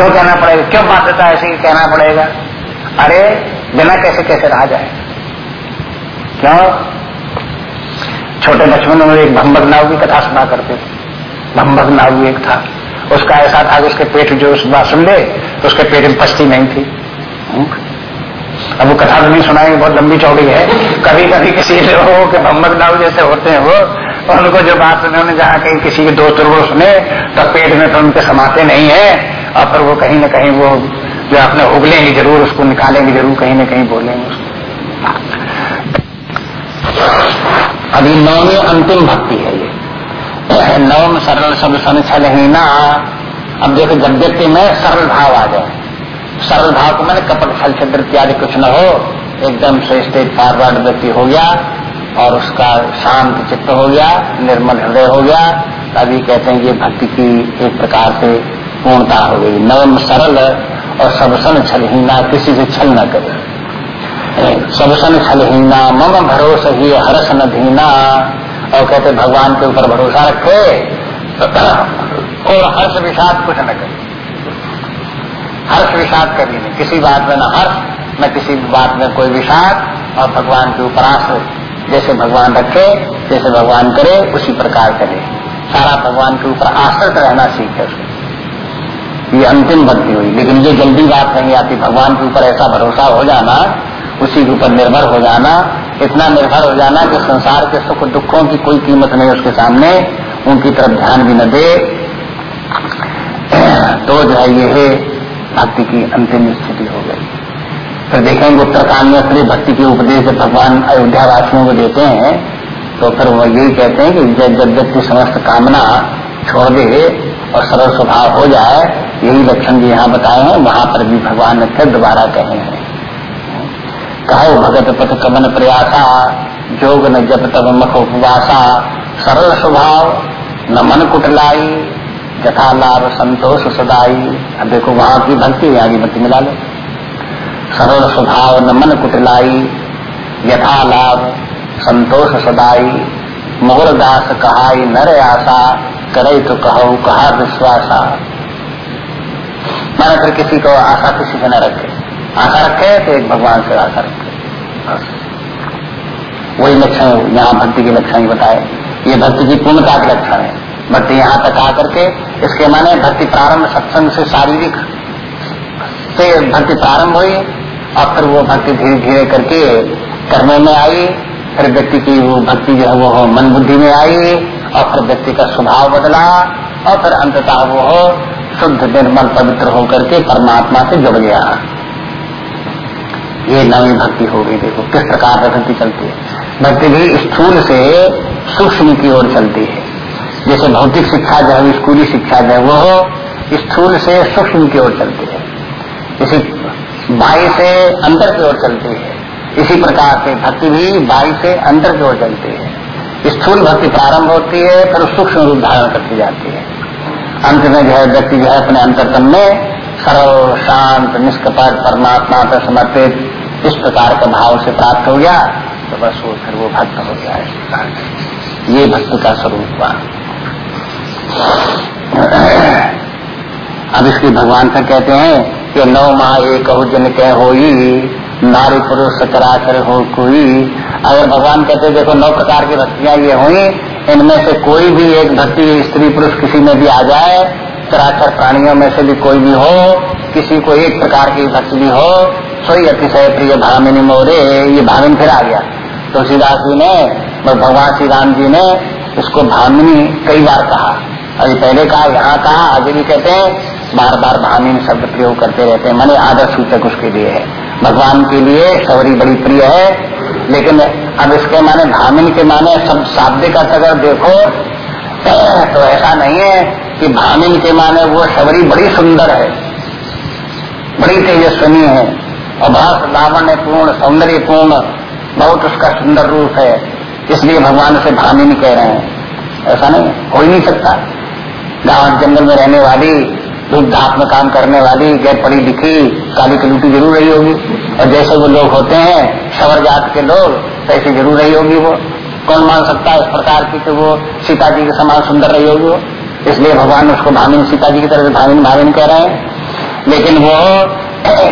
क्यों कहना पड़ेगा? क्यों बाध्यता ऐसी कहना पड़ेगा? अरे, बिना कैसे कैसे रहा जाए। क्यों? छोटे बचपन में एक भम्बक नाव की कथा सुना करते थे। भम्बक नाव एक था। उसका ऐसा था कि उसके पेट जो उस बात सुन ले तो उसके पेट में पछती नहीं थी। अब वो कथा तो नहीं सुनाएँगे, बहुत लंबी चौड़ी है। कभी कभी किसी लोगों के भम्बक नाव जैसे होते हैं वो उनको जो बात उन्होंने जहाँ कहीं, किसी के दोस्त वो सुने तो पेट में तो उनके समाते नहीं है। और फिर वो कहीं ना कहीं वो जो अपने उगलेंगे ज़रूर, उसको निकालेंगे ज़रूर, कहीं ना कहीं बोलेंगे। उसको अभी नौवीं अंतिम भक्ति है ये। नवम सरल सब सन छल ना। अब देखो, जब व्यक्ति में सरल भाव आ जाए, सरल भाव को मैंने कपट, छल छत्र इत्यादि कुछ न हो, एकदम से स्टेज फॉरवर्ड व्यक्ति हो गया, और उसका शांत चित्त हो गया, निर्मल हृदय हो गया, तभी कहते हैं ये भक्ति की एक प्रकार से पूर्णता हो गई। नवम सरल और सबसन छलहीना, किसी से छल न करे। सबसन छलहीना, मम भरोसा ही हर्ष न धीना। और कहते, भगवान के ऊपर भरोसा रखे और हर्ष विषाद कुछ न करे। हर्ष विषाद कभी नहीं। किसी बात में न हर्ष, न किसी बात में कोई विषाद। और भगवान के ऊपर आश्रय जैसे भगवान रखे, जैसे भगवान करे, उसी प्रकार करे। सारा भगवान के ऊपर आश्रित रहना सीखे उसको। ये अंतिम भक्ति हुई। लेकिन ये जल्दी बात नहीं आती। भगवान के ऊपर ऐसा भरोसा हो जाना, उसी के ऊपर निर्भर हो जाना, इतना निर्भर हो जाना कि संसार के सुख दुखों की कोई कीमत नहीं उसके सामने। उनकी तरफ़ ध्यान भी न दे। तो जो है ये भक्ति की अंतिम स्थिति हो गई। फिर देखेंगे उत्तरकांड में फिर भक्ति के उपदेश जब भगवान अयोध्या वासियों को देते हैं तो फिर वो यही कहते हैं कि जब जब व्यक्ति समस्त कामना छोड़ दे और सरल स्वभाव हो जाए यही लक्षण जो यहाँ बताए हैं, वहाँ पर भी भगवान ने फिर दोबारा कहे हैं। कहो, भगत पथ कमन प्रयासा, जोग न जप तब मख उपवासा, सरल स्वभाव, न मन कुटलाई, जथा लाभ संतोष सदाई। अब देखो, वहाँ की भक्ति यहाँ की भक्ति मिला लो। सरल स्वभाव, न मन कुटलाई, यथा लाभ संतोष सदाई। मोर दास कहाई नर आशा, करे तो कहो, कहा विश्वासा। मैंने फिर किसी को आशा किसी से न रखे। आशा रखे तो एक भगवान से आशा रखे। वही लक्षण, यहाँ भक्ति के लक्षण ही बताए। ये भक्ति की पूर्णता के लक्षण है। भक्ति यहाँ तक आकर के इसके माने भक्ति प्रारंभ सत्संग से शारीरिक। से भक्ति प्रारंभ हुई और फिर वो भक्ति धीरे धीरे करके करने में आई। फिर व्यक्ति की वो भक्ति जो है वो मन बुद्धि में आई और फिर व्यक्ति का स्वभाव बदला और फिर अंततः वो हो शुद्ध निर्मल पवित्र होकर के परमात्मा से जुड़ गया। ये नवी भक्ति हो गई, देखो, किस प्रकार से भक्ति चलती है। भक्ति भी स्थूल से सूक्ष्म की ओर चलती है। जैसे भौतिक शिक्षा जो है, स्कूली शिक्षा जो है, वो स्थूल से सूक्ष्म की ओर चलती है। इसी बाई से अंतर की ओर चलती है। इसी प्रकार से भक्ति भी बाई से अंतर की ओर चलती है। स्थूल भक्ति प्रारंभ होती है, फिर सूक्ष्म रूप धारण करती जाती है। अंत में जो है, व्यक्ति जो है अपने अंतरतम में सरल, शांत, निष्कपट, परमात्मा पर समर्पित इस प्रकार का भाव से प्राप्त हो गया तो बस वो फिर वो भक्त हो गया इस प्रकार ये भक्ति का स्वरूप हुआ। अब इसकी भगवान से कहते हैं कि नौ माह एक जन कह हो नारी पुरुष सचराचर हो कोई। अगर भगवान कहते देखो नौ प्रकार की भक्तियाँ ये हुई इनमें से कोई भी एक भक्ति स्त्री पुरुष किसी में भी आ जाए, चराचर प्राणियों में से भी कोई भी हो, किसी को एक प्रकार की भक्ति भी हो सोई अतिशय प्रिय भामिनी मोरे, ये भामिन फिर आ गया। तुलसीदास जी ने भगवान श्री राम जी ने इसको भामिनी कई बार कहा। अभी पहले कहा, यहाँ कहा, आगे भी कहते हैं बार बार भामिनी शब्द प्रयोग करते रहते हैं। मैंने आदर सूचक उसके लिए है। भगवान के लिए सवरी बड़ी प्रिय है लेकिन अब इसके माने भामिन के माने सब शाब्दिक अर्थ अगर देखो तो ऐसा नहीं है कि भामिन के माने वो शबरी बड़ी सुंदर है, बड़ी तेजस्वनी है, और बहुत लावण्य पूर्ण सौंदर्य पूर्ण बहुत उसका सुंदर रूप है, इसलिए भगवान उसे भामिन कह रहे हैं। ऐसा नहीं, हो ही नहीं सकता। गाँव जंगल में रहने वाली धूप धाप में काम करने वाली, गैर पढ़ी लिखी, काली कलूटी ज़रूर रही होगी। और जैसे वो लोग होते हैं शवर जात के लोग तैसे ज़रूर रही होगी वो। कौन मान सकता है इस प्रकार की कि वो सीता जी के समान सुंदर रही होगी वो? इसलिए भगवान उसको भामिन सीता जी की तरह से भामिन भामिन कह रहे हैं। लेकिन वो,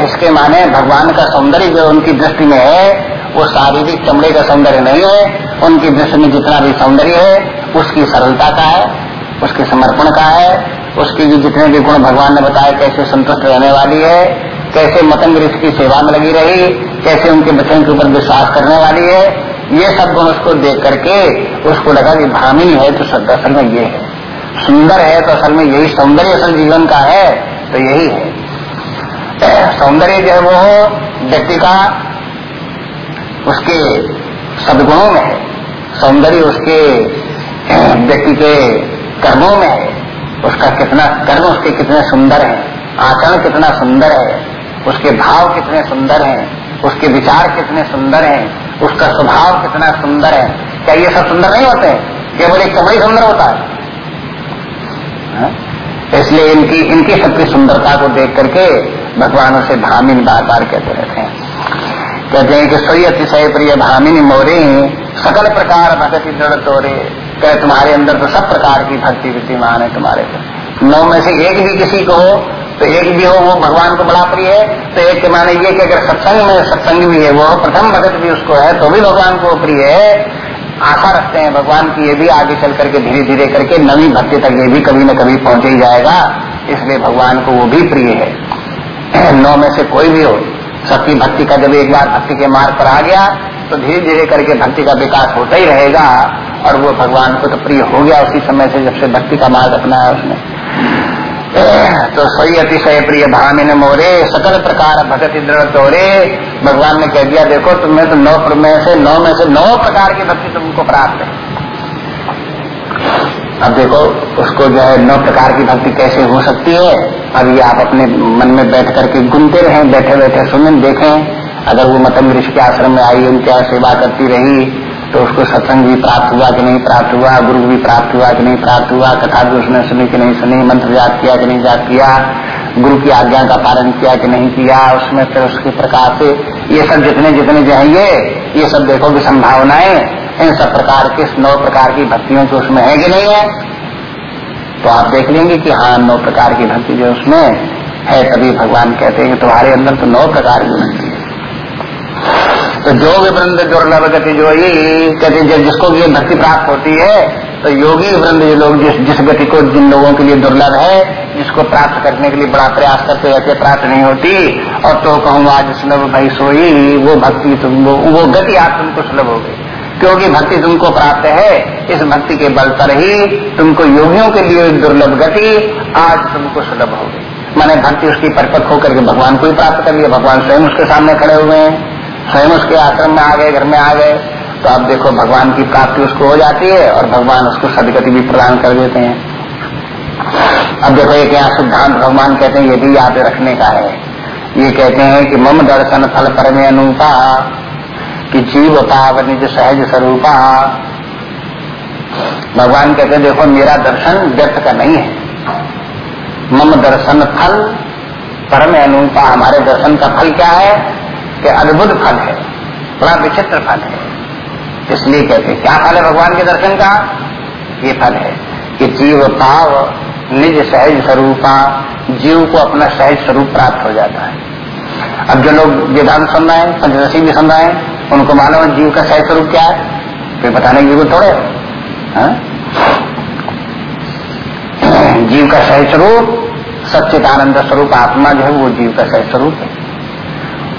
इसके माने भगवान का सौंदर्य जो उनकी दृष्टि में है, वो शारीरिक चमड़े का सौंदर्य नहीं है। उनकी दृष्टि में जितना भी सौंदर्य है, उसकी सरलता का है, उसके समर्पण का है उसकी भी जितने भी गुण भगवान ने बताया कैसे संतुष्ट रहने वाली है, कैसे मतंग ऋषि की सेवा में लगी रही, कैसे उनके बचन के ऊपर विश्वास करने वाली है, ये सब गुण उसको देख करके उसको लगा कि भामिनी है तो असल में ये है। सुंदर है तो असल में यही सौंदर्य असल जीवन का है तो यही है। सौंदर्य जो है वो व्यक्ति का उसके सदगुणों में है। सौंदर्य उसके व्यक्ति के कर्मों में है। उसका कितना कर्म उसके कितने सुंदर है, आचरण कितना सुंदर है, उसके भाव कितने सुंदर हैं, उसके विचार कितने सुंदर हैं, उसका स्वभाव कितना सुंदर है। क्या ये सब सुंदर नहीं होते? केवल एक कमरी सुंदर होता है। हाँ? इसलिए इनकी इनकी सबकी सुंदरता को देख करके भगवान उसे भामिन बार कहते रहते हैं। कहते हैं कि सोई अतिशय प्रिय भामिनी मोरे, सकल प्रकार भगति दृढ़ तोरे। कहे, तुम्हारे अंदर तो सब प्रकार की भक्ति विद्यमान है तुम्हारे को नौ में से एक भी किसी को हो तो एक भी हो, वो भगवान को बड़ा प्रिय है तो एक के माने ये कि अगर सत्संग में, सत्संग भी है, वो प्रथम भगत भी उसको है तो भी भगवान को प्रिय है। आशा रखते हैं भगवान की ये भी आगे चल करके धीरे धीरे करके नवी भक्ति तक ये भी कभी न कभी पहुँच ही जाएगा, इसलिए भगवान को वो भी प्रिय है। नौ में से कोई भी हो, सबकी भक्ति का जब एक बार भक्ति के मार्ग पर आ गया तो धीरे धीरे करके भक्ति का विकास होता ही रहेगा। और वो भगवान को तो प्रिय हो गया उसी समय से जब से भक्ति का मार्ग अपनाया उसने। तो सही अतिशय प्रिय भामिन मोरे, सकल प्रकार भगत दृढ़ तोरे। भगवान ने कह दिया, देखो तुम्हें तो नौ में से नौ में से नौ प्रकार की भक्ति तुमको प्राप्त है। अब देखो, उसको जो है नौ प्रकार की भक्ति कैसे हो सकती है? अब ये आप अपने मन में बैठ करके गुनते रहें बैठे बैठे सुनें, देखें। अगर वो मतम ऋषि के आश्रम में आई, उनकी सेवा करती रही तो उसको सत्संग भी प्राप्त हुआ कि नहीं प्राप्त हुआ, गुरु भी प्राप्त हुआ कि नहीं प्राप्त हुआ, कथा भी उसने सुनी कि नहीं सुनी, मंत्र जाप किया कि नहीं जाप किया, गुरु की आज्ञा का पालन किया कि नहीं किया, उसमें फिर उसके प्रकार से ये सब जितने जितने जो है ये सब देखो संभावनाएँ, इन सब प्रकार के नौ प्रकार की भक्तियों की उसमें है कि नहीं है? तो आप देख लेंगे कि हाँ नौ प्रकार की भक्ति जो उसमें है, तभी भगवान कहते हैं कि तुम्हारे अंदर तो नौ प्रकार की भक्ति तो जोग वृंद दुर्लभ गति जो ही कहते जब जिसको ये भक्ति प्राप्त होती है तो योगी वृंद जो लोग जिस जिस गति को, जिन लोगों के लिए दुर्लभ है, जिसको प्राप्त करने के लिए बड़ा प्रयास करते रहते प्राप्त नहीं होती, और तो कहूँ, आज सुलभ भाई सोई, वो भक्ति तुम वो गति आज तुमको सुलभ हो गई। क्योंकि भक्ति तुमको प्राप्त है, इस भक्ति के बल पर ही तुमको योगियों के लिए दुर्लभ गति आज तुमको सुलभ हो गई। मैंने भक्ति उसकी परिपक्व होकर के भगवान को ही प्राप्त कर लिया, भगवान स्वयं उसके सामने खड़े हुए हैं। स्वयं उसके आश्रम में आ गए, घर में आ गए तो अब देखो भगवान की प्राप्ति उसको हो जाती है और भगवान उसको सदगति भी प्रदान कर देते हैं। अब देखो एक यहाँ सिद्धांत भगवान कहते हैं, ये भी याद रखने का है। ये कहते हैं कि मम दर्शन फल पर में अनुपा, कि जीव पाव निज सहज स्वरूपा। भगवान कहते हैं, देखो मेरा दर्शन व्यर्थ का नहीं है। मम दर्शन फल परम अनुपा, हमारे दर्शन का फल क्या है? कि अद्भुत फल है, बड़ा विचित्र फल है। इसलिए कहते क्या फल है भगवान के दर्शन का? ये फल है कि जीव पाव निज सहज स्वरूपा, जीव को अपना सहज स्वरूप प्राप्त हो जाता है। अब जो लोग वेदांत सुन रहे हैं, पंचदशी भी सुन रहे हैं, उनको मालूम है जीव का सहज स्वरूप क्या है? फिर बताने की ज़रूरत थोड़े हाँ? जीव का सहज स्वरूप, सच्चिदानंद स्वरूप, आत्मा जो है वो जीव का सहज स्वरूप है।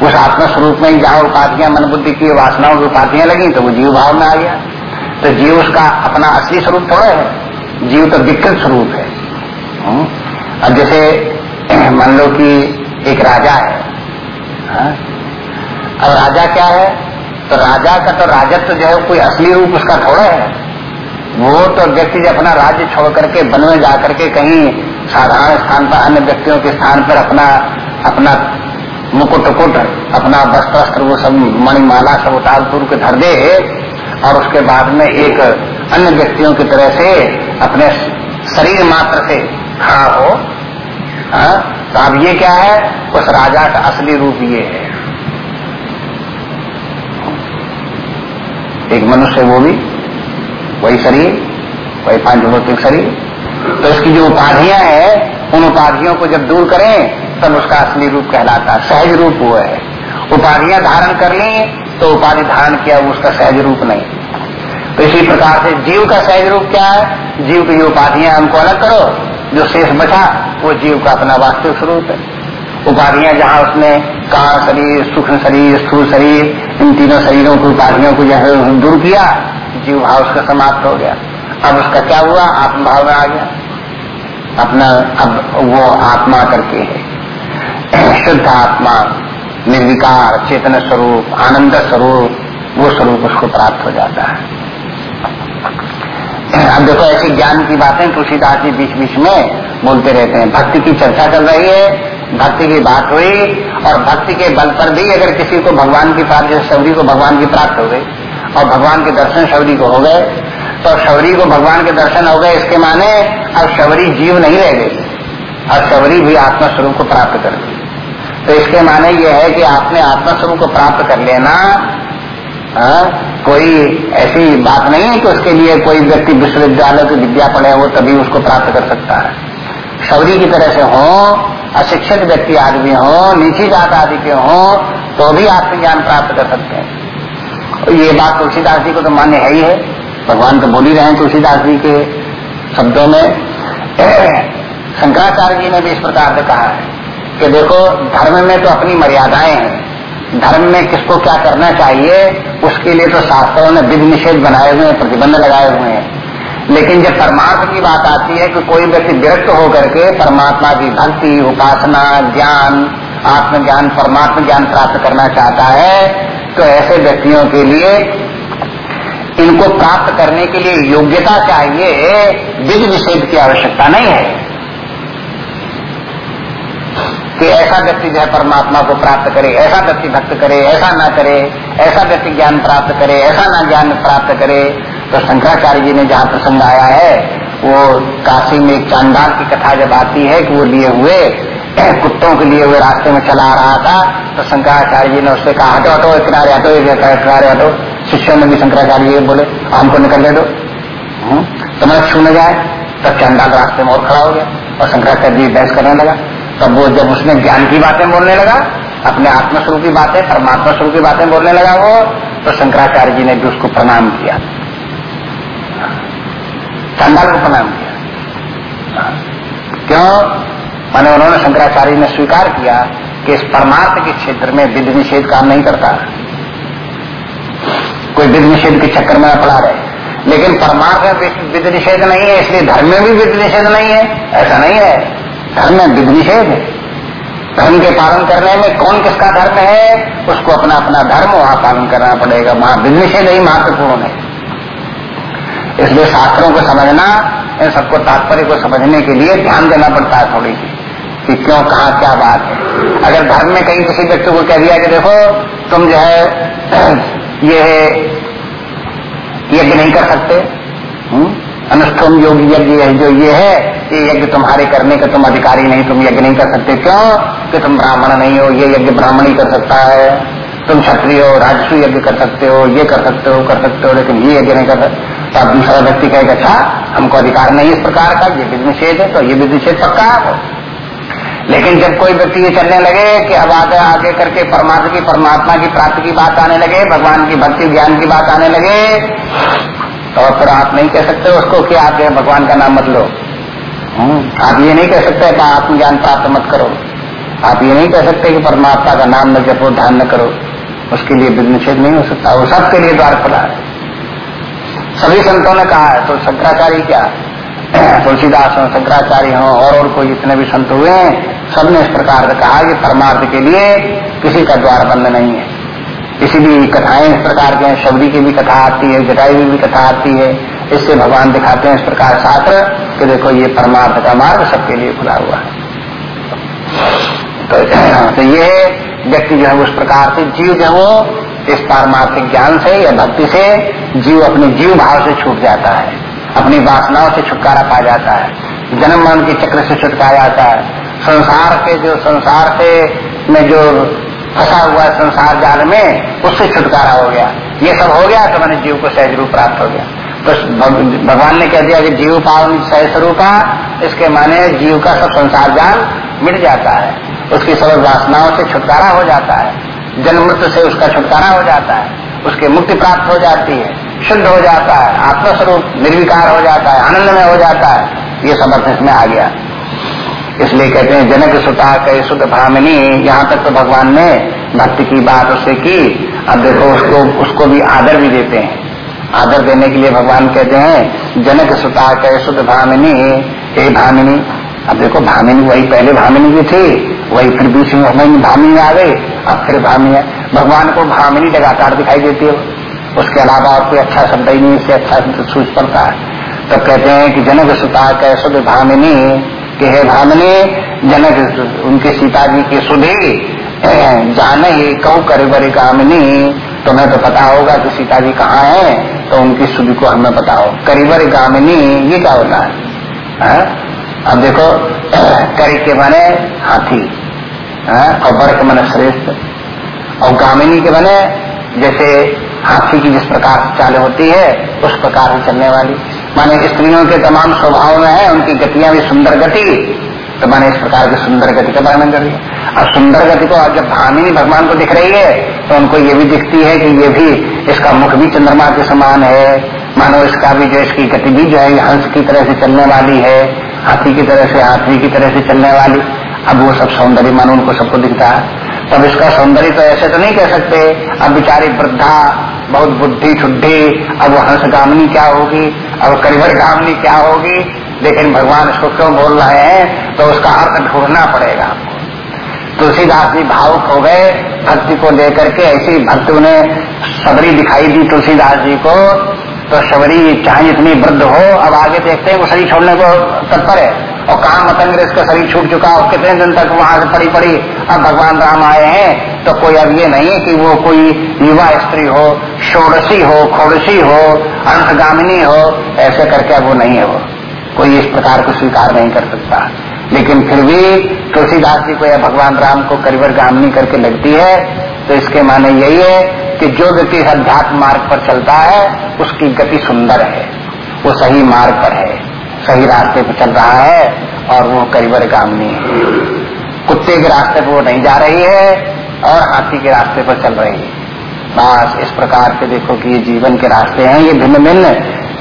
उस आत्मा स्वरूप में ही जहाँ उपाधियाँ, मन बुद्धि की वासनाओं की उपाधियाँ लगी तो वो जीव भाव में आ गया। तो जीव उसका अपना असली स्वरूप थोड़ा है। जीव तो विकृत स्वरूप है। हम्म। अब जैसे मान लो कि एक राजा है। हा? अब राजा क्या है? तो राजा का तो राजत्व जो है कोई असली रूप उसका थोड़ा है। वो तो व्यक्ति जो अपना राज्य छोड़ करके, वन में जाकर के कहीं साधारण स्थान पर, अन्य व्यक्तियों के स्थान पर अपना अपना मुकुट कुट अपना वस्त्र वस्त्र वो सब मणिमाला सब उतार तुर के धर दे और उसके बाद में एक अन्य व्यक्तियों की तरह से अपने शरीर मात्र से खड़ा हो हाँ? तो अब ये क्या है? उस राजा का असली रूप ये है। एक मनुष्य वो भी, वही शरीर, वही पाँच भौतिक शरीर। तो इसकी जो उपाधियाँ हैं, उन उपाधियों को जब दूर करें तब उसका असली रूप कहलाता है, सहज रूप वो है। उपाधियाँ धारण कर ली तो उपाधि धारण किया उसका सहज रूप नहीं। तो इसी प्रकार से जीव का सहज रूप क्या है? जीव की उपाधियाँ हमको अलग करो। जो शेष बचा, वो जीव का अपना वास्तविक स्वरूप है। उपाधियाँ जहाँ उसने कार शरीर, सूक्ष्म शरीर, स्थूल शरीर, इन तीनों शरीरों की उपाधियों को जैसे दूर किया, जीव भाव उसका समाप्त हो गया। अब उसका क्या हुआ? आत्मभाव में आ गया। अपना, अब वो आत्मा करके है। शुद्ध आत्मा निर्विकार, चेतन स्वरूप, आनंद स्वरूप, वो स्वरूप उसको प्राप्त हो जाता है। अब देखो, ऐसी ज्ञान की बातें तुलसीदास जी बीच बीच में बोलते रहते हैं। भक्ति की चर्चा चल रही है, भक्ति की बात हुई, और भक्ति के बल पर भी अगर किसी को भगवान की प्राप्त शबरी को भगवान की प्राप्त हो गई, और भगवान के दर्शन शबरी को हो गए तो शबरी को भगवान के दर्शन हो गए, इसके माने अब शबरी जीव नहीं रह गई अब शबरी भी आत्मा स्वरूप को प्राप्त कर ली। तो इसके माने ये है कि आपने आत्मा स्वरूप को प्राप्त कर लेना आ, कोई ऐसी बात नहीं है कि उसके लिए कोई व्यक्ति विश्वविद्यालय की विद्या पढ़े वो तभी उसको प्राप्त कर सकता है। शबरी की तरह से हो अशिक्षित व्यक्ति आदमी हो नीची जात आदि के हो तो भी आत्मज्ञान प्राप्त कर सकते हैं। और ये बात तुलसीदास जी को तो मान्य है ही है। भगवान तो बोल रहे हैं तुलसीदास जी के शब्दों में। शंकराचार्य जी ने भी इस प्रकार से कहा है। कि देखो, धर्म में तो अपनी मर्यादाएँ हैं। धर्म में किसको क्या करना चाहिए, उसके लिए तो शास्त्रों ने विधि निषेध बनाए हुए हैं, प्रतिबंध लगाए हुए हैं। लेकिन जब परमार्थ की बात आती है कि कोई व्यक्ति विरक्त होकर के परमात्मा की भक्ति, उपासना, ज्ञान, आत्मज्ञान, परमात्मा ज्ञान प्राप्त करना चाहता है तो ऐसे व्यक्तियों के लिए इनको प्राप्त करने के लिए योग्यता चाहिए विधि निषेध की आवश्यकता नहीं है। कि ऐसा व्यक्ति जो है परमात्मा को प्राप्त करे ऐसा व्यक्ति भक्त करे ऐसा ना करे ऐसा व्यक्ति ज्ञान प्राप्त करे ऐसा ना ज्ञान प्राप्त करे। तो शंकराचार्य जी ने जहाँ प्रसंग आया है वो काशी में एक चांदाल की कथा जब आती है कि वो लिए हुए कुत्तों के लिए हुए रास्ते में चला रहा था तो शंकराचार्य जी ने उससे कहा हटो हटो किनारे हटो किनारे हटो। शिष्यों ने भी शंकराचार्य जी बोले हमको निकल दे दो। हम्म, तो छू न जाए तब चंडाल रास्ते में और खड़ा हो गया और शंकराचार्य जी बहस करने लगा। तब वो जब उसने ज्ञान की बातें बोलने लगा, अपने आत्मस्वरूप की बातें परमात्मा स्वरूप की बातें बोलने लगा वो तो शंकराचार्य जी ने भी उसको प्रणाम किया। चंडाल को प्रणाम किया। क्यों? माने उन्होंने शंकराचार्य ने स्वीकार किया कि इस परमार्थ के क्षेत्र में विधि निषेध काम नहीं करता। कोई विधि निषेध के चक्कर में पड़ा रहे। लेकिन परमार्थ में विधि निषेध नहीं है, इसलिए धर्म में भी विधि निषेध नहीं है। ऐसा नहीं है। धर्म में विधि निषेध है धर्म के पालन करने में कौन किसका धर्म है, उसको अपना अपना धर्म वहाँ पालन करना पड़ेगा। वहाँ विधि निषेध ही महत्वपूर्ण है। इसलिए शास्त्रों को समझना, इन सबको तात्पर्य को समझने के लिए ध्यान देना पड़ता है थोड़ी सी, कि क्यों, कहा, क्या बात है। अगर धर्म में कहीं किसी व्यक्ति को कह दिया कि देखो, तुम जो है, ये यज्ञ नहीं कर सकते। हम्म? अनुष्ठोम योगी यज्ञ जो ये है ये यज्ञ तुम्हारे करने का तुम अधिकारी नहीं, तुम यज्ञ नहीं कर सकते। क्यों? कि तुम ब्राह्मण नहीं हो, ये यज्ञ ब्राह्मण ही कर सकता है। तुम क्षत्रिय हो, राजस्व यज्ञ कर सकते हो, ये कर सकते हो, कर सकते हो, लेकिन ये यज्ञ नहीं कर सकते। तो दूसरा व्यक्ति कहेगा अच्छा हमको अधिकार नहीं इस प्रकार का, ये विधि निषेध है तो ये विधि निषेध पक्का है लेकिन जब कोई व्यक्ति ये चलने लगे कि अब आगे आगे करके परमात्मा की परमात्मा की प्राप्ति की बात आने लगे, भगवान की भक्ति, ज्ञान की बात आने लगे तो फिर आप नहीं कह सकते उसको कि आप भगवान का नाम मत लो। हम्म, आप ये नहीं कह सकते कि आत्मज्ञान प्राप्त मत करो। आप ये नहीं कह सकते कि परमात्मा का नाम न जपो ध्यान न करो। उसके लिए विधि निषेध नहीं हो सकता। वो सबके लिए द्वार खुला है। सभी संतों ने कहा है तो शंकराचार्य क्या? तुलसीदास हो शंकराचार्य हो और और कोई जितने भी संत हुए हैं सबने इस प्रकार से कहा कि परमार्थ के लिए किसी का द्वार बंद नहीं है। इसीलिए कथाएँ इस प्रकार के शबरी की भी कथा आती है जटाई की भी कथा आती है इससे भगवान दिखाते हैं इस प्रकार शास्त्र कि देखो ये परमार्थ का मार्ग सबके लिए खुला हुआ है। तो, तो ये व्यक्ति जो है उस प्रकार से जीव जो है इस पारमार्थिक ज्ञान से या भक्ति से जीव अपने जीव भाव से छूट जाता है अपनी वासनाओं से छुटकारा पा जाता है जन्म मन के चक्र से छुटकारा जाता है। संसार के जो संसार से में जो फंसा हुआ संसार जाल में, उससे छुटकारा हो गया। ये सब हो गया तो मैंने जीव को सहज रूप प्राप्त हो गया। तो भगवान ने कह दिया कि जीव पावन सह स्वरूपा इसके माने जीव का सब संसार जाल मिट जाता है। उसकी सब वासनाओं से छुटकारा हो जाता है। जन्म मृत्यु से उसका छुटकारा हो जाता है। उसकी मुक्ति प्राप्त हो जाती है। शुद्ध हो जाता है। आत्मस्वरूप निर्विकार हो जाता है। आनंद में हो जाता है। ये समर्थ इसमें आ गया। इसलिए कहते हैं, जनक सुता कई शुद्ध भामिनी यहाँ तक तो भगवान ने भक्ति की बात उससे की। अब देखो, उसको उसको भी आदर भी देते हैं। आदर देने के लिए भगवान कहते हैं, जनक सुता कह शुद्ध भामिनी हे भामिनी अब देखो भामिनी वही पहले भामिनी भी थी, वही फिर बीच में भामिनी आ गई। अब फिर भामिनी भगवान को भामिनी लगातार दिखाई देती है। उसके अलावा और कोई अच्छा शब्द ही नहीं, इससे अच्छा सूझ पड़ता है। तो कहते हैं कि जनक सुता कह भामिनी कि हे भामिनी जनक उनके सीता जी की सुधी जाने ही कऊ कर बड़ी कामिनी तुम्हें तो पता होगा कि सीता जी कहाँ है तो उनकी सुधि को हमें हो करीबर गामिनी ये क्या होता है, है? अब देखो करी के बने हाथी है? और बर के बने श्रेष्ठ। और गामिनी के बने जैसे हाथी की जिस प्रकार से चाल होती है उस प्रकार से चलने वाली। माने स्त्रियों के तमाम स्वभाव में है, उनकी गतियाँ भी सुंदर गति। तो मैंने इस प्रकार की सुंदर गति का वर्णन कर दिया अब सुंदर गति को अब जब भामिनी भगवान को दिख रही है तो उनको ये भी दिखती है कि ये भी इसका मुख भी चंद्रमा के समान है। मानो इसका भी जो इसकी गति भी जो है हंस की तरह से चलने वाली है, हाथी की तरह से, हाथी की तरह से चलने वाली। अब वो सब सौंदर्य मानो उनको सबको दिखता है। तब इसका सौंदर्य तो ऐसे तो नहीं कह सकते। अब बिचारी वृद्धा, बहुत बुद्धि ठुड्ढी अब हंस गामनी क्या होगी? अब करिवर गामनी क्या होगी? लेकिन भगवान इसको क्यों बोल रहे हैं? तो उसका अर्थ ढूंढना पड़ेगा तुलसीदास जी भावुक हो गए, भक्ति को लेकर के ऐसी भक्त उन्हें सबरी दिखाई दी तुलसीदास जी को। तो शबरी चाहे इतनी वृद्ध हो, अब आगे देखते हैं वो शरीर छोड़ने को तत्पर है। और कहा मतंग इसका शरीर छूट चुका और कितने दिन तक वहाँ से पड़ी पड़ी, अब भगवान राम आए हैं तो कोई अब ये नहीं कि वो कोई युवा स्त्री हो, षोड़शी हो खोड़सी हो अंशगामिनी हो, ऐसे करके अब वो नहीं है वो। कोई इस प्रकार को स्वीकार नहीं कर सकता। लेकिन फिर भी तुलसीदास जी को या भगवान राम को करीबर गामनी करके लगती है तो इसके माने यही है कि जो व्यक्ति अध्यात्म मार्ग पर चलता है, उसकी गति सुंदर है। वो सही मार्ग पर है, सही रास्ते पर चल रहा है, और वो करीबर गामनी है। कुत्ते के रास्ते पर वो नहीं जा रही है, और हाथी के रास्ते पर चल रही है। बस इस प्रकार के देखो कि ये जीवन के रास्ते हैं, ये भिन्न भिन्न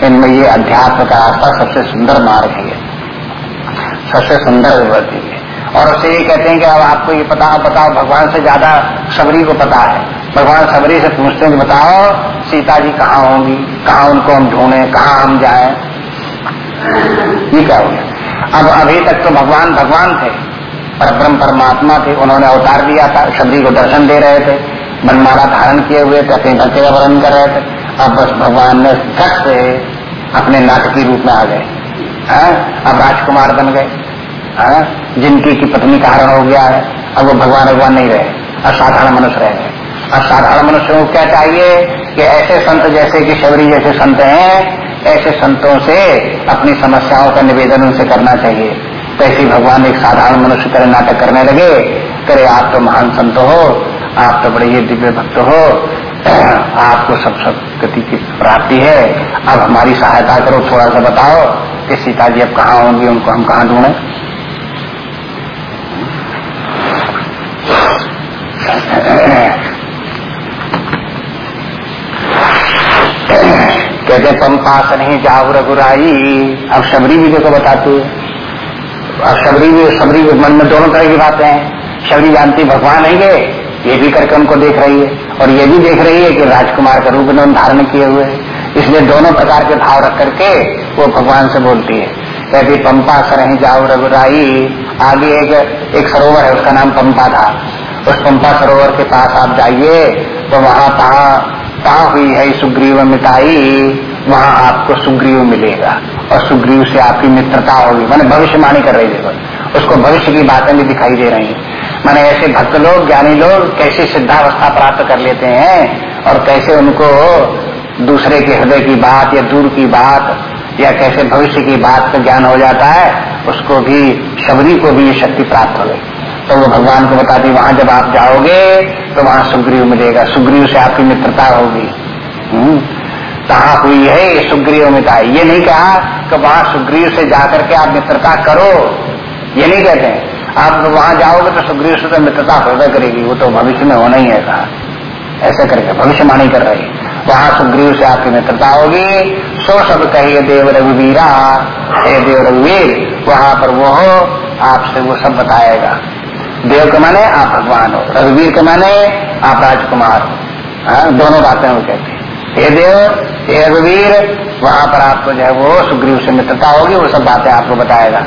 इनमें ये अध्यात्म का रास्ता सबसे सुंदर मार्ग है। सबसे सुंदर है। और उससे ये कहते हैं कि अब आपको ये पता बताओ, भगवान से ज़्यादा सबरी को पता है। भगवान सबरी से पूछते हैं बताओ, सीता जी कहाँ होंगी, कहाँ उनको हम ढूंढे, कहाँ हम जाए? ये क्या हो अब अभी तक तो भगवान भगवान थे, पर ब्रह्म परमात्मा थे, उन्होंने अवतार दिया था सबरी को दर्शन दे रहे थे, मनमाला धारण किए हुए अपने भक्ति का वर्णन कर रहे थे। अब बस भगवान ने झट से अपने नाटकीय रूप में आ गए। हाँ? अब राजकुमार बन गए। हाँ? जिनकी की पत्नी का हरण हो गया है। अब वो भगवान भगवान नहीं रहे। असाधारण मनुष्य रह। गए अब साधारण मनुष्य को क्या चाहिए? कि ऐसे संत जैसे कि शबरी जैसे संत हैं, ऐसे संतों से अपनी समस्याओं का निवेदन उनसे करना चाहिए। ऐसे भगवान एक साधारण मनुष्य तरह नाटक करने लगे? करे आप तो महान संत हो, आप तो बड़े ये दिव्य भक्त हो। आपको सब सब गति की प्राप्ति है। अब हमारी सहायता करो, थोड़ा सा बताओ कि सीता जी अब कहाँ होंगी, उनको हम कहाँ ढूंढे? कहते पंपास नहीं जाओ रघुराई। अब शबरी भी देखो बताती है। अब शबरी भी शबरी मन में दोनों तरह की बातें हैं। शबरी जानती भगवान है ये। ये भी करके उनको देख रही है। और ये भी देख रही है कि राजकुमार का रूप उन्होंने धारण किए हुए है। इसलिए दोनों प्रकार के भाव रख करके वो भगवान से बोलती है। कहती पंपा सरही जाओ रघुराई। आगे एक एक सरोवर है, उसका नाम पंपा था उस पंपा सरोवर के पास आप जाइए तो वहाँ कहा कहा हुई है सुग्रीव मिताई, वहाँ आपको सुग्रीव मिलेगा। और सुग्रीव से आपकी मित्रता होगी। मैंने भविष्यवाणी कर रही देखो। उसको भविष्य की बातें भी दिखाई दे रही है। मैंने ऐसे भक्त लोग, ज्ञानी लोग कैसे सिद्धावस्था प्राप्त कर लेते हैं और कैसे उनको दूसरे के हृदय की बात या दूर की बात या कैसे भविष्य की बात का ज्ञान हो जाता है, उसको भी, शबरी को भी ये शक्ति प्राप्त हो गई। तो वो भगवान को बताती वहाँ जब आप जाओगे तो वहाँ सुग्रीव मिलेगा। सुग्रीव से आपकी मित्रता होगी। हम्म। कहा हुई है ये सुग्रीव मिता ये नहीं कहा कि वहाँ सुग्रीव से जाकर के आप मित्रता करो। ये नहीं कहते। आप वहाँ जाओगे तो सुग्रीव से तो मित्रता होगा करेगी। वो तो भविष्य में होना ही है, कहा। ऐसे करके भविष्यवाणी कर रही। वहाँ सुग्रीव से आपकी मित्रता होगी। सो सब कहिए, देव रघुवीरा, हे देव रघुवीर, वहाँ पर वो हो, आपसे वो सब बताएगा। देव के माने आप भगवान हो रघुवीर के माने आप राजकुमार हो। हाँ, दोनों बातें वो कहते हैं। हे देव हे रघुवीर वहाँ पर आपको जो है वो सुग्रीव से मित्रता होगी वो सब बातें आपको बताएगा।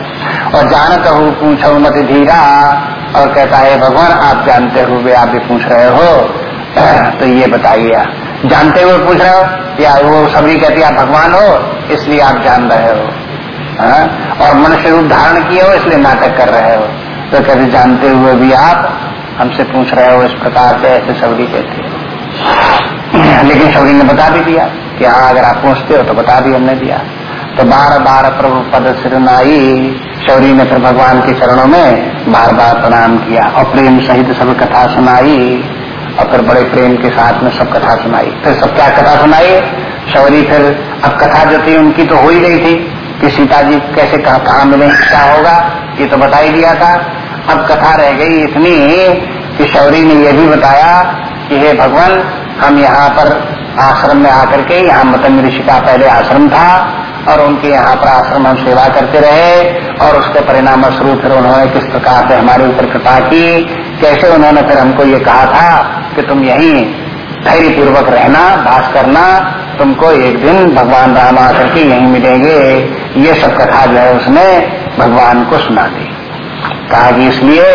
और जान कहू पूछो मत धीरा और कहता है भगवान आप जानते हुए आप भी पूछ रहे हो। तो ये बताइए जानते हुए पूछ रहे हो? या वो सभी कहती आप भगवान हो इसलिए आप जान रहे हो। हा? और मनुष्य रूप धारण किए हो इसलिए नाटक कर रहे हो। तो कहते, जानते हुए भी आप हमसे पूछ रहे हो इस प्रकार से, ऐसे सबरी कहती है। लेकिन सबरी ने बता भी दिया कि हाँ अगर आप पूछते हो तो बता दी हमने दिया। तो बार बार प्रभु पद सिरनाई शौरी ने फिर भगवान के चरणों में बार बार प्रणाम किया और प्रेम सहित सब कथा सुनाई और फिर बड़े प्रेम के साथ में सब कथा सुनाई। फिर सब क्या कथा सुनाई? शौरी फिर, अब कथा जो थी उनकी तो हो ही गई थी कि सीता जी कैसे कहा मिले, क्या होगा? ये तो बता ही दिया था। अब कथा रह गई इतनी कि शौरी ने यह भी बताया कि हे भगवान, हम यहाँ पर आश्रम में आकर के, यहाँ मतंग ऋषि का पहले आश्रम था और उनके यहाँ पर आश्रम हम सेवा करते रहे और उसके परिणाम स्वरूप फिर उन्होंने किस प्रकार से हमारे ऊपर कृपा की, कैसे उन्होंने फिर हमको ये कहा था कि तुम यहीं धैर्य पूर्वक रहना बास करना, तुमको एक दिन भगवान राम आकर के यहीं मिलेंगे। ये सब कथा जो है उसने भगवान को सुना दी। कहा कि इसलिए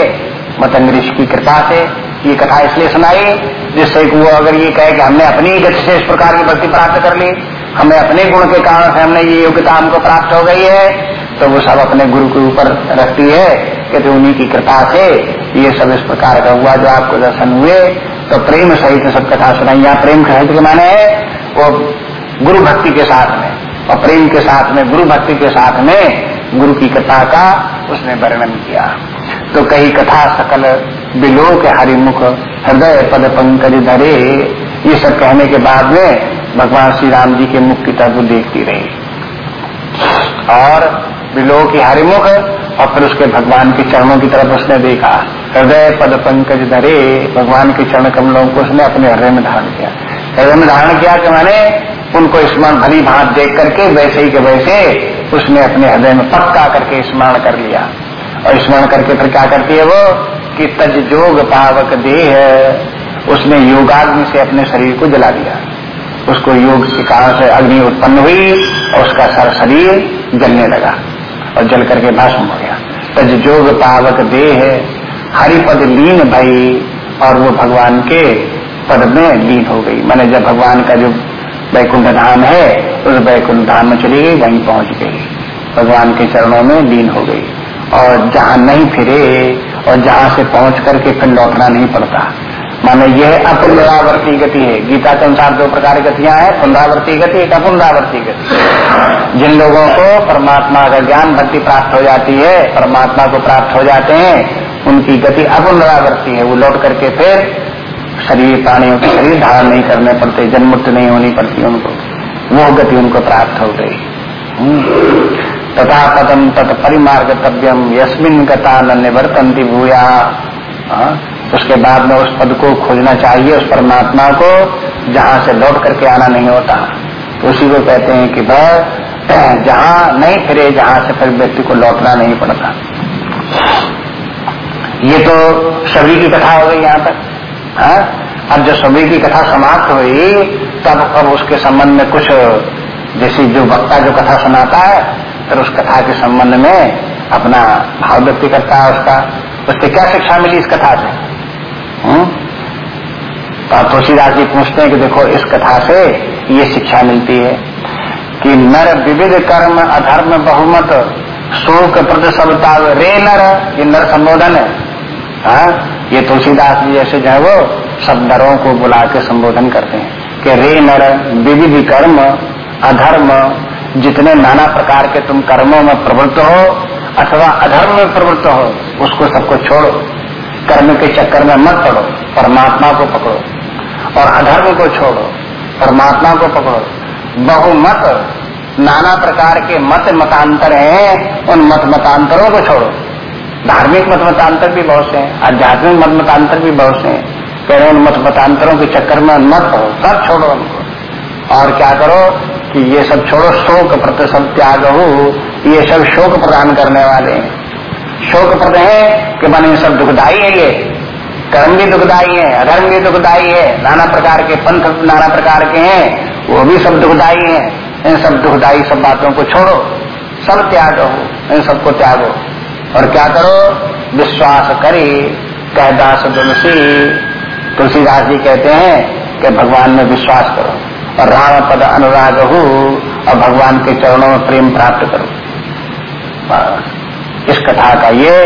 मतंग ऋषि की कृपा से ये कथा इसलिए सुनाई, जिससे कि वो अगर ये कहे कि हमने अपनी गति से इस प्रकार की भक्ति प्राप्त कर ली, हमें अपने गुण के कारण से हमने ये योग्यता हमको प्राप्त हो गई है तो वो सब अपने गुरु के ऊपर रखती है कहते उन्हीं की कृपा से ये सब इस प्रकार का हुआ जो आपको दर्शन हुए। तो प्रेम सहित सब कथा सुनाई। यहाँ प्रेम सहित के माने है, वो गुरु भक्ति के साथ में, और प्रेम के साथ में, गुरु भक्ति के साथ में गुरु की कथा का उसने वर्णन किया। तो कई कथा सकल बिलो के हरिमुख, हृदय पद पंकज धरे। ये सब कहने के बाद में भगवान श्री राम जी के मुख की तरफ़ देखती रही। और बिलो की हरिमुख और फिर उसके भगवान के चरणों की तरफ़ उसने देखा। हृदय पद पंकज धरे, भगवान के चरण कमलों को उसने अपने हृदय में धारण किया। हृदय में धारण किया कि मैंने उनको स्मरण भली भांत देख करके वैसे ही के वैसे उसने अपने हृदय में पक्का करके स्मरण कर लिया। और स्मरण करके फिर क्या करती है वो? कि तज जोग पावक देह उसने योगाग्नि से अपने शरीर को जला दिया। उसको योग के कारण से अग्नि उत्पन्न हुई और उसका सारा शरीर जलने लगा और जल करके भस्म हो गया। तज जोग पावक देह हरिपद लीन भई और वो भगवान के पद में लीन हो गई। मैंने जब भगवान का जो वैकुंठ धाम है, उस वैकुंठ धाम में चली गई, वहीं पहुँच गई। भगवान के चरणों में लीन हो गई। और जहाँ नहीं फिरे और जहाँ से पहुँच करके फिर लौटना नहीं पड़ता। माने यह अपुनरावर्ती गति है। गीता के अनुसार दो प्रकार गतियाँ हैं, पुनरावर्ती गति एक अपुनरावर्ती गति। जिन लोगों को परमात्मा का ज्ञान भक्ति प्राप्त हो जाती है, परमात्मा को प्राप्त हो जाते हैं, उनकी गति अपुनरावर्ती है। वो लौट करके फिर शरीर, प्राणियों के शरीर धारण नहीं करने पड़ते जन्मुक्त नहीं होनी पड़ती उनको। वो गति उनको प्राप्त हो गई। हम्म। तथा पदम तत् परिमार्गतव्यम यस्मिन गता न निवर्तंती भूया। उसके बाद में उस पद को खोजना चाहिए, उस परमात्मा को, जहाँ से लौट करके आना नहीं होता। तो उसी को कहते हैं कि वह, जहाँ नहीं फिरे, जहाँ से फिर व्यक्ति को लौटना नहीं पड़ता। ये तो सभी की कथा हो गई यहाँ पर। हाँ? अब जब सभी की कथा समाप्त हुई, तब अब उसके संबंध में कुछ, जैसे जो वक्ता जो कथा सुनाता है, फिर उस कथा के संबंध में अपना भाव व्यक्ति करता है उसका उससे क्या शिक्षा मिली इस कथा से हम्म? तो तुलसीदास जी पूछते हैं कि देखो, इस कथा से ये शिक्षा मिलती है कि नर विविध कर्म, अधर्म, बहुमत, शोक प्रति सबता रे, नर, ये नर संबोधन है हाँ ये तुलसीदास जी जैसे जो है वो सब नरों को बुला के संबोधन करते हैं कि रे नर, विविध कर्म, अधर्म, जितने नाना प्रकार के तुम कर्मों में प्रवृत्त हो अथवा अधर्म में प्रवृत्त हो, उसको सबको छोड़ो। कर्म के चक्कर में मत पड़ो, परमात्मा को पकड़ो। और अधर्म को छोड़ो, परमात्मा को पकड़ो। बहुमत, नाना प्रकार के मत मतांतर हैं, उन मत मतांतरों को छोड़ो। धार्मिक मत मतांतर भी बहुत से हैं, आध्यात्मिक मत मतांतर भी बहुत से हैं। कह उन मत मतांतरों के चक्कर में मत हो सब छोड़ो उनको। और क्या करो कि ये सब छोड़ो, शोक प्रति सब त्याग हो ये सब शोक प्रदान करने वाले हैं। शोक प्रद है कि मन सब दुखदाई है ये। कर्म भी दुखदाई है, अधर्म भी दुखदाई है, नाना प्रकार के पंथ, नाना प्रकार के हैं, वो भी सब दुखदाई है। इन सब दुखदाई सब बातों को छोड़ो, सब त्याग हो इन सबको त्यागो। और क्या करो? विश्वास करी। कह दास तुलसी। तुलसीदास जी कहते हैं कि भगवान में विश्वास करो और राम पद अनुराग हो और भगवान के चरणों में प्रेम प्राप्त करो। इस कथा का ये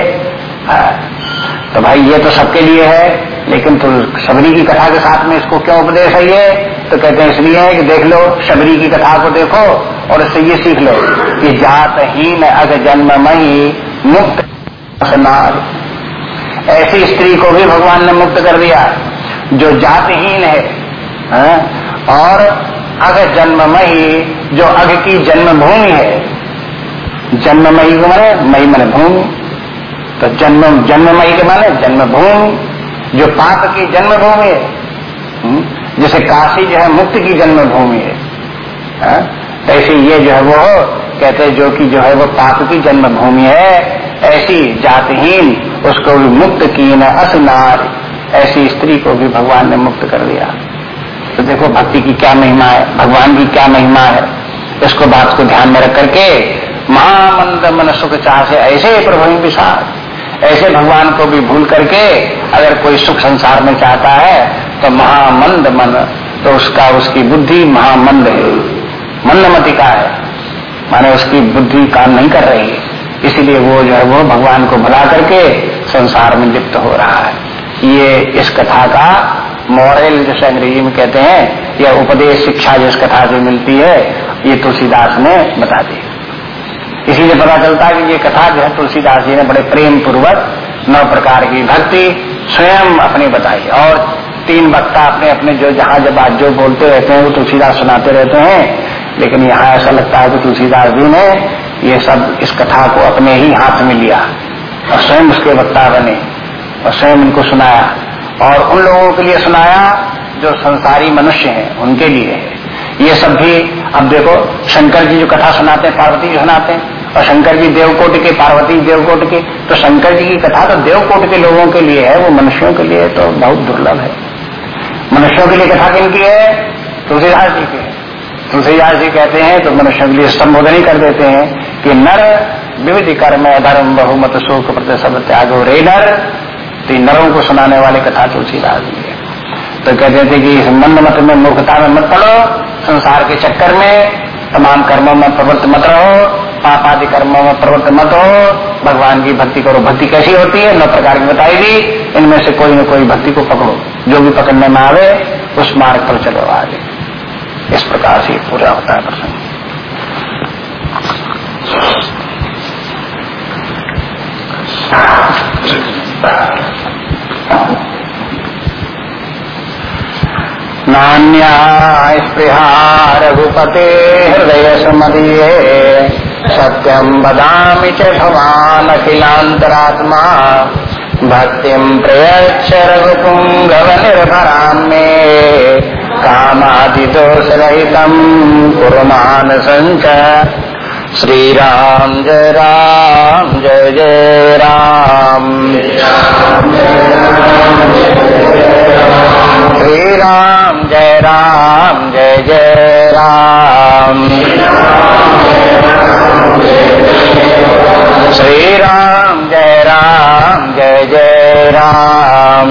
तो भाई, ये तो सबके लिए है, लेकिन तो शबरी की कथा के साथ में इसको क्यों उपदेश है ये? तो कहते हैं, इसलिए है कि देख लो, शबरी की कथा को देखो और इससे ये सीख लो कि जातहीन अग जन्म मही मुक्त ऐसी स्त्री को भी भगवान ने मुक्त कर दिया, जो जातहीन है हाँ? और अग जन्ममयी, जो अग की जन्मभूमि है, जन्ममयी को माने मई मन भूमि तो जन्म, जन्ममयी के माने जन्मभूमि, जो पाप की जन्मभूमि है हम्म? जैसे काशी जो है मुक्त की जन्मभूमि है हाँ? ऐसे ये जो है वो कहते हैं, जो कि जो है वो पाप की जन्मभूमि है, ऐसी जातहीन, उसको भी मुक्त की न असनार। ऐसी स्त्री को भी भगवान ने मुक्त कर दिया। तो देखो, भक्ति की क्या महिमा है, भगवान की क्या महिमा है। इसको बात को ध्यान में रख करके, महामंद मन सुख चाह से ऐसे प्रभु विशाल। ऐसे भगवान को भी भूल करके, अगर कोई सुख संसार में चाहता है तो महामंद मन तो उसका उसकी बुद्धि महामंद है। मंदमती का है। माने उसकी बुद्धि काम नहीं कर रही। है इसीलिए वो जो है वो भगवान को भुला करके संसार में लिप्त हो रहा है। ये इस कथा का मॉरल जैसे अंग्रेज़ी में कहते हैं, या उपदेश शिक्षा जिस कथा से मिलती है, ये तुलसीदास ने बता दी। इसीलिए पता चलता है कि ये कथा जो है तुलसीदास जी ने बड़े प्रेम पूर्वक नौ प्रकार की भक्ति स्वयं अपनी बताई। और तीन वक्ता अपने अपने जो जहाँ जब आज जो बोलते रहते हैं, वो तुलसीदास सुनाते रहते हैं। लेकिन यहाँ ऐसा लगता है कि तुलसीदास जी ने ये सब इस कथा को अपने ही हाथ में लिया। और स्वयं उसके वक्ता बने, और स्वयं इनको सुनाया। और उन लोगों के लिए सुनाया जो संसारी मनुष्य हैं, उनके लिए। है ये सब भी, अब देखो, शंकर जी जो कथा सुनाते हैं, पार्वती जी सुनाते हैं, और शंकर जी देवकोट के, पार्वती देवकोट के तो शंकर जी की कथा तो देवकोट के लोगों के लिए है, वो मनुष्यों के लिए तो बहुत दुर्लभ है। मनुष्यों के लिए कथा किन की है? तुलसीदास जी की तुलसीदास जी कहते हैं तो मनुष्य के लिए संबोधन ही कर देते हैं कि नर विविध कर्म धर्म, बहुमत सुख प्रति सब त्यागो रे नर। तो नरों को सुनाने वाले कथा तुलसीदास जी है। तो कहते थे कि मंद मत में मूर्खता में मत पड़ो, संसार के चक्कर में तमाम कर्मों में प्रवृत्त मत रहो पाप आदि कर्मों में प्रवृत्त मत हो। भगवान की भक्ति करो, भक्ति कैसी होती है? नौ प्रकार की बताई दी। इनमें से कोई न कोई भक्ति को पकड़ो। जो भी पकड़ने में आवे, उस मार्ग पर चलो आगे। इस प्रकार से पूरा होता है प्रसंग। नान्या स्पृहा रघुपते हृदय समदीये सत्यम बदामि च भवान् अखिलान्तरात्मा, भक्तिं प्रयच्छ रघुपुङ्गवनिर्भरां मे कामादिदोषरहितं कुर्मानसञ्च श्री राम जय राम, जय जय राम। श्री राम जय राम, जय जय राम। श्री राम जय राम, जय जय राम।